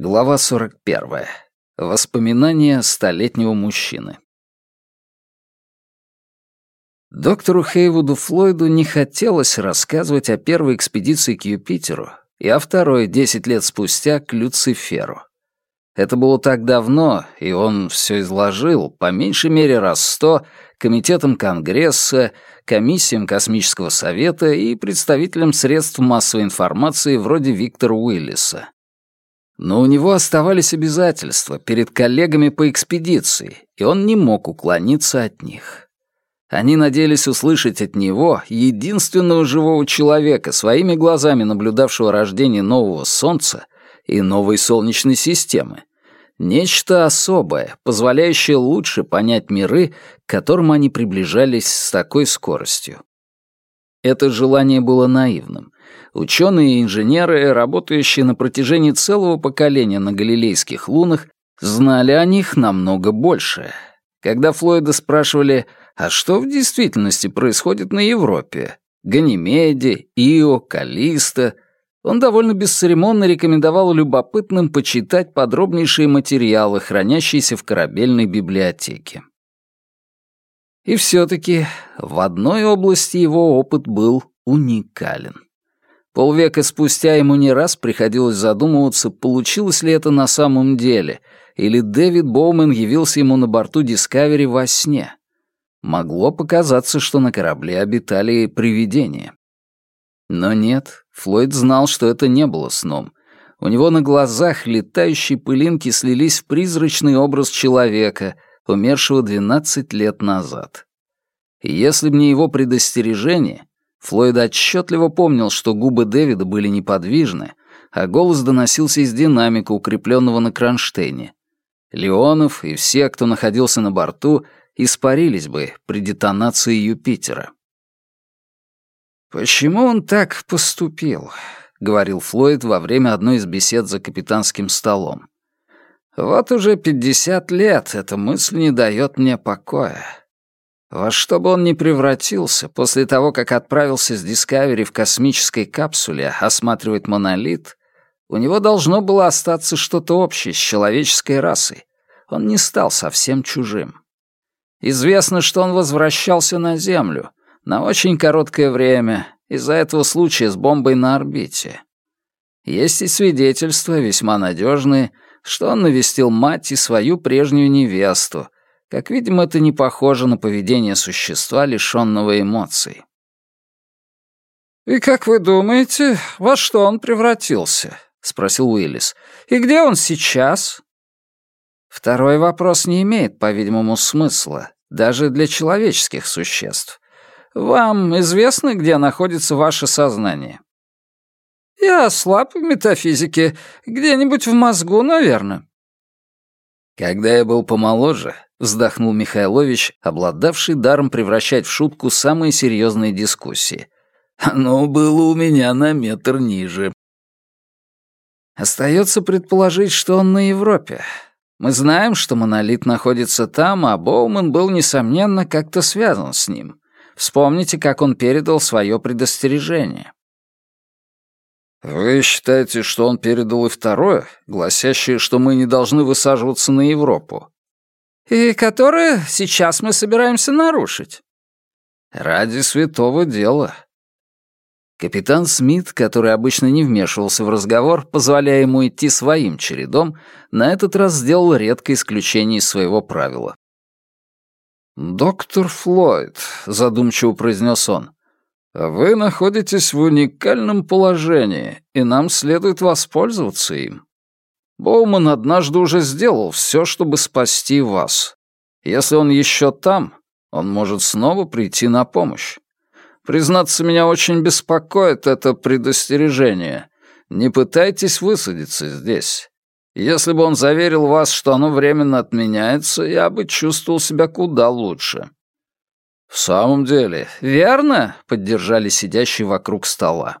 Глава 41. Воспоминания столетнего мужчины. Доктору Хейвуду Флойду не хотелось рассказывать о первой экспедиции к Юпитеру и о второй десять лет спустя к Люциферу. Это было так давно, и он все изложил, по меньшей мере раз сто, комитетам Конгресса, комиссиям Космического совета и представителям средств массовой информации вроде Виктора Уиллиса. Но у него оставались обязательства перед коллегами по экспедиции, и он не мог уклониться от них. Они надеялись услышать от него, единственного живого человека, своими глазами наблюдавшего рождение нового Солнца и новой Солнечной системы, нечто особое, позволяющее лучше понять миры, к которым они приближались с такой скоростью. Это желание было наивным, Ученые и инженеры, работающие на протяжении целого поколения на галилейских лунах, знали о них намного больше. Когда Флойда спрашивали, а что в действительности происходит на Европе, Ганимеде, Ио, Калиста, он довольно бесцеремонно рекомендовал любопытным почитать подробнейшие материалы, хранящиеся в корабельной библиотеке. И все-таки в одной области его опыт был уникален. Полвека спустя ему не раз приходилось задумываться, получилось ли это на самом деле, или Дэвид Боумен явился ему на борту Дискавери во сне. Могло показаться, что на корабле обитали привидения. Но нет, Флойд знал, что это не было сном. У него на глазах летающие пылинки слились в призрачный образ человека, умершего 12 лет назад. И если б не его предостережение, Флойд отчетливо помнил, что губы Дэвида были неподвижны, а голос доносился из динамика, укрепленного на кронштейне. Леонов и все, кто находился на борту, испарились бы при детонации Юпитера. «Почему он так поступил?» — говорил Флойд во время одной из бесед за капитанским столом. «Вот уже пятьдесят лет эта мысль не дает мне покоя. Во что бы он ни превратился, после того, как отправился с Дискавери в космической капсуле осматривать монолит, у него должно было остаться что-то общее с человеческой расой. Он не стал совсем чужим. Известно, что он возвращался на Землю на очень короткое время из-за этого случая с бомбой на орбите. Есть и свидетельства, весьма надежные, что он навестил мать и свою прежнюю невесту, как видим, это не похоже на поведение существа, лишённого эмоций. «И как вы думаете, во что он превратился?» — спросил Уиллис. «И где он сейчас?» Второй вопрос не имеет, по-видимому, смысла, даже для человеческих существ. Вам известно, где находится ваше сознание? Я слаб в метафизике, где-нибудь в мозгу, наверное. Когда я был помоложе, вздохнул Михайлович, обладавший даром превращать в шутку самые серьезные дискуссии. Оно было у меня на метр ниже. Остается предположить, что он на Европе. Мы знаем, что монолит находится там, а Боуман был, несомненно, как-то связан с ним. Вспомните, как он передал свое предостережение. «Вы считаете, что он передал и второе, гласящее, что мы не должны высаживаться на Европу?» «И которое сейчас мы собираемся нарушить?» «Ради святого дела». Капитан Смит, который обычно не вмешивался в разговор, позволяя ему идти своим чередом, на этот раз сделал редкое исключение из своего правила. «Доктор Флойд», — задумчиво произнес он, вы находитесь в уникальном положении, и нам следует воспользоваться им. Боуман однажды уже сделал все, чтобы спасти вас. Если он еще там, он может снова прийти на помощь. Признаться, меня очень беспокоит это предостережение. Не пытайтесь высадиться здесь. Если бы он заверил вас, что оно временно отменяется, я бы чувствовал себя куда лучше. «В самом деле, верно?» — поддержали сидящие вокруг стола.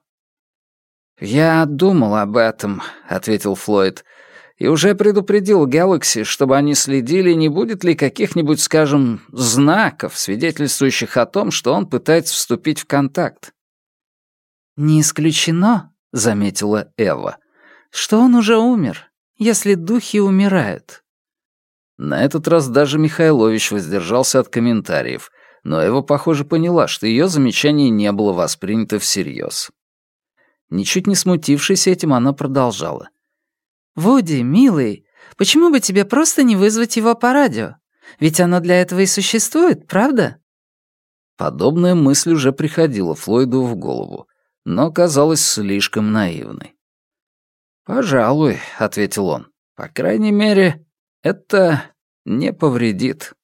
«Я думал об этом», — ответил Флойд, «и уже предупредил Galaxy, чтобы они следили, не будет ли каких-нибудь, скажем, знаков, свидетельствующих о том, что он пытается вступить в контакт». «Не исключено», — заметила Эва, — «что он уже умер если духи умирают?» На этот раз даже Михайлович воздержался от комментариев, но его, похоже, поняла, что ее замечание не было воспринято всерьез. Ничуть не смутившись этим, она продолжала. «Вуди, милый, почему бы тебе просто не вызвать его по радио? Ведь оно для этого и существует, правда?» Подобная мысль уже приходила Флойду в голову, но казалась слишком наивной. «Пожалуй», — ответил он. «По крайней мере, это не повредит».